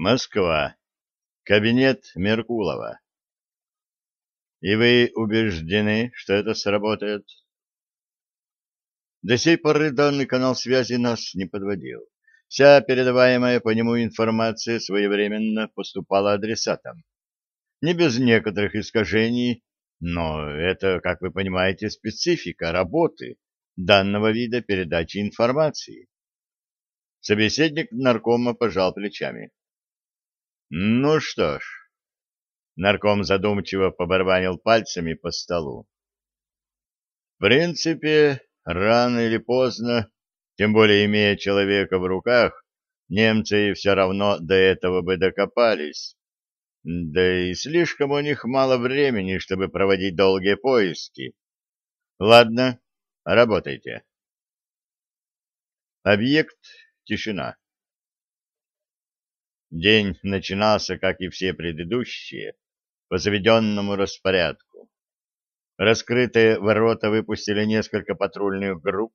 Москва. Кабинет Меркулова. И вы убеждены, что это сработает? До сей поры данный канал связи нас не подводил. Вся передаваемая по нему информация своевременно поступала адресатам. Не без некоторых искажений, но это, как вы понимаете, специфика работы данного вида передачи информации. Собеседник наркома пожал плечами. Ну что ж. Нарком задумчиво побарабанил пальцами по столу. В принципе, рано или поздно, тем более имея человека в руках, немцы все равно до этого бы докопались. Да и слишком у них мало времени, чтобы проводить долгие поиски. Ладно, работайте. Объект — тишина. День начинался, как и все предыдущие, по заведенному распорядку. Раскрытые ворота выпустили несколько патрульных групп,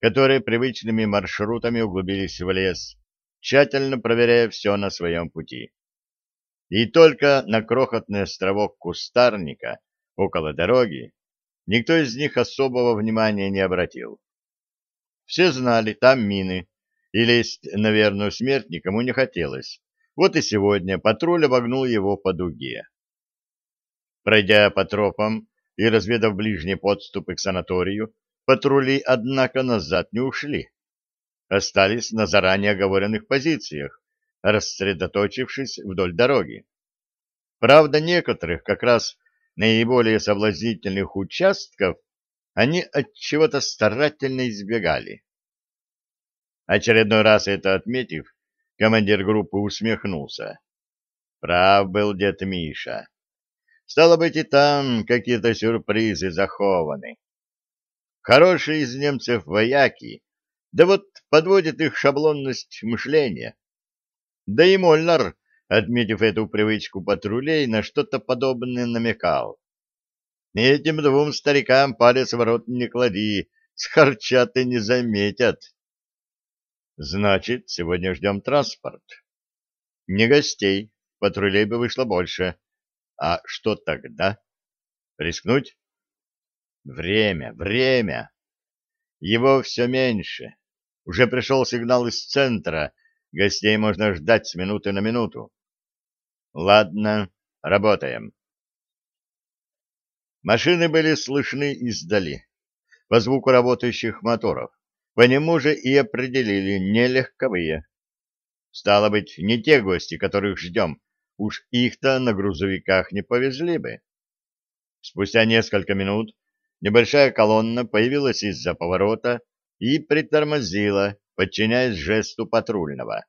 которые привычными маршрутами углубились в лес, тщательно проверяя все на своем пути. И только на крохотный островок кустарника около дороги никто из них особого внимания не обратил. Все знали, там мины, и лезть на верную смерть никому не хотелось, вот и сегодня патруль обогнул его по дуге. Пройдя по тропам и разведав ближние подступы к санаторию, патрули, однако, назад не ушли. Остались на заранее оговоренных позициях, рассредоточившись вдоль дороги. Правда, некоторых, как раз наиболее соблазнительных участков, они от чего-то старательно избегали. Очередной раз это отметив, Командир группы усмехнулся. Прав был дед Миша. Стало быть, и там какие-то сюрпризы захованы. Хорошие из немцев вояки, да вот подводит их шаблонность мышления. Да и Мольнар, отметив эту привычку патрулей, на что-то подобное намекал. Этим двум старикам палец в рот не клади, схарчат и не заметят. Значит, сегодня ждем транспорт. Не гостей, патрулей бы вышло больше. А что тогда? Рискнуть? Время, время. Его все меньше. Уже пришел сигнал из центра. Гостей можно ждать с минуты на минуту. Ладно, работаем. Машины были слышны издали, по звуку работающих моторов. По нему же и определили нелегковые. Стало быть, не те гости, которых ждем, уж их-то на грузовиках не повезли бы. Спустя несколько минут небольшая колонна появилась из-за поворота и притормозила, подчиняясь жесту патрульного.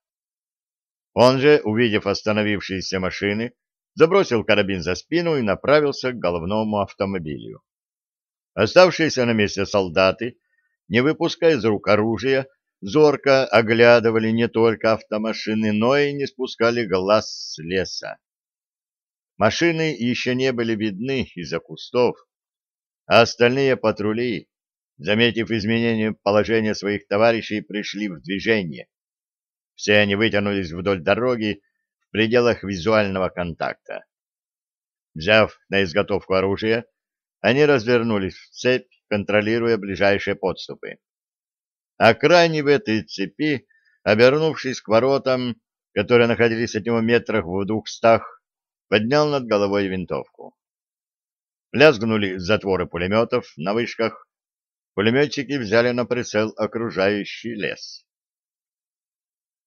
Он же, увидев остановившиеся машины, забросил карабин за спину и направился к головному автомобилю. Оставшиеся на месте солдаты не выпуская из рук оружия, зорко оглядывали не только автомашины, но и не спускали глаз с леса. Машины еще не были видны из-за кустов, а остальные патрули, заметив изменение положения своих товарищей, пришли в движение. Все они вытянулись вдоль дороги в пределах визуального контакта. Взяв на изготовку оружие, они развернулись в цепь контролируя ближайшие подступы. А крайне в этой цепи, обернувшись к воротам, которые находились от него метрах в двухстах, поднял над головой винтовку. Лязгнули затворы пулеметов на вышках. Пулеметчики взяли на прицел окружающий лес.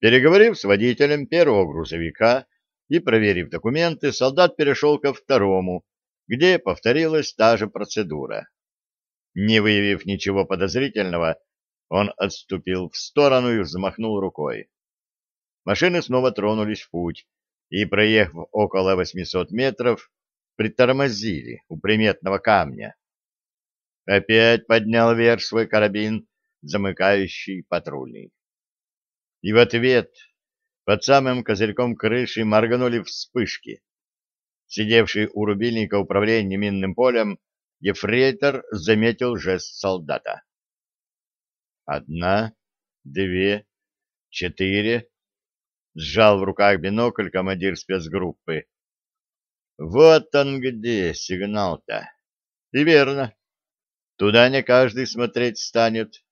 Переговорив с водителем первого грузовика и проверив документы, солдат перешел ко второму, где повторилась та же процедура. Не выявив ничего подозрительного, он отступил в сторону и взмахнул рукой. Машины снова тронулись в путь и, проехав около 800 метров, притормозили у приметного камня. Опять поднял вверх свой карабин, замыкающий патрульный. И в ответ под самым козырьком крыши морганули вспышки. Сидевший у рубильника управления минным полем Ефрейтор заметил жест солдата. Одна, две, четыре. Сжал в руках бинокль командир спецгруппы. Вот он где, сигнал-то. И верно. Туда не каждый смотреть станет.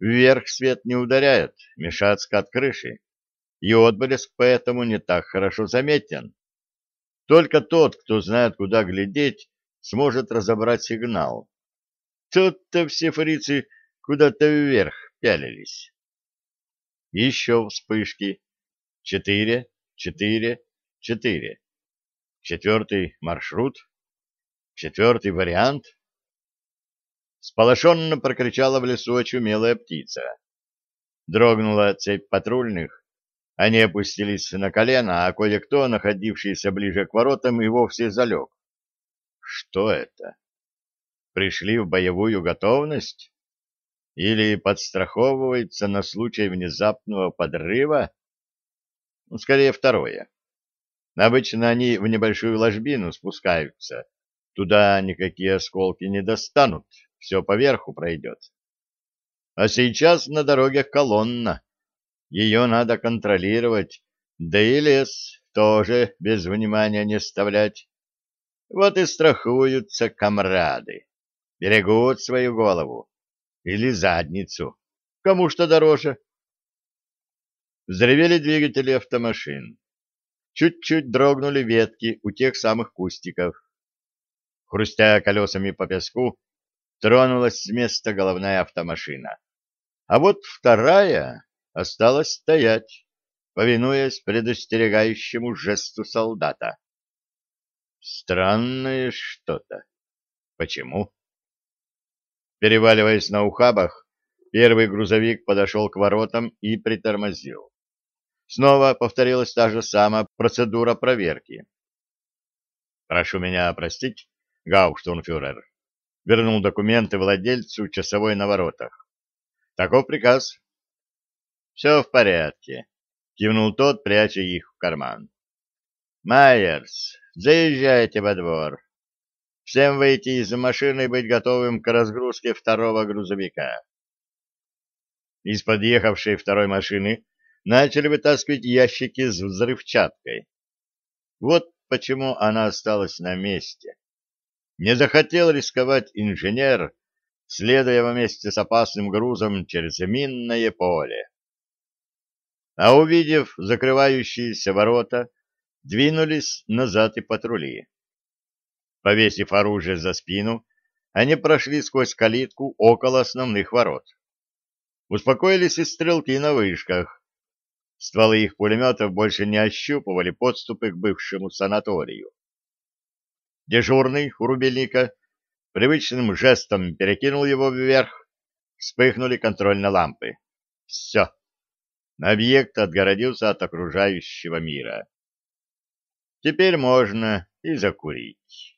Вверх свет не ударяет, мешает скат крыши. И отблеск поэтому не так хорошо заметен. Только тот, кто знает, куда глядеть, сможет разобрать сигнал. Тут-то все фрицы куда-то вверх пялились. Еще вспышки. Четыре, четыре, четыре. Четвертый маршрут. Четвертый вариант. Сполошенно прокричала в лесу очумелая птица. Дрогнула цепь патрульных. Они опустились на колено, а кое-кто, находившийся ближе к воротам, и вовсе залег. Что это? Пришли в боевую готовность? Или подстраховывается на случай внезапного подрыва? Ну, скорее второе. Обычно они в небольшую ложбину спускаются. Туда никакие осколки не достанут, все поверху пройдет. А сейчас на дорогах колонна. Ее надо контролировать, да и лес тоже без внимания не оставлять. Вот и страхуются комрады, берегут свою голову или задницу, кому что дороже. Взревели двигатели автомашин. Чуть-чуть дрогнули ветки у тех самых кустиков. Хрустя колесами по песку, тронулась с места головная автомашина. А вот вторая осталась стоять, повинуясь предостерегающему жесту солдата. Странное что-то. Почему? Переваливаясь на ухабах, первый грузовик подошел к воротам и притормозил. Снова повторилась та же самая процедура проверки. «Прошу меня простить, гауштурмфюрер», — вернул документы владельцу часовой на воротах. «Таков приказ». «Все в порядке», — кивнул тот, пряча их в карман. «Майерс, заезжайте во двор. Всем выйти из машины и быть готовым к разгрузке второго грузовика». Из подъехавшей второй машины начали вытаскивать ящики с взрывчаткой. Вот почему она осталась на месте. Не захотел рисковать инженер, следуя вместе с опасным грузом через минное поле. А увидев закрывающиеся ворота, двинулись назад и патрули. Повесив оружие за спину, они прошли сквозь калитку около основных ворот. Успокоились и стрелки на вышках, Стволы их пулеметов больше не ощупывали подступы к бывшему санаторию. Дежурный у рубильника привычным жестом перекинул его вверх, вспыхнули контрольные лампы. Все. Объект отгородился от окружающего мира. Теперь можно и закурить.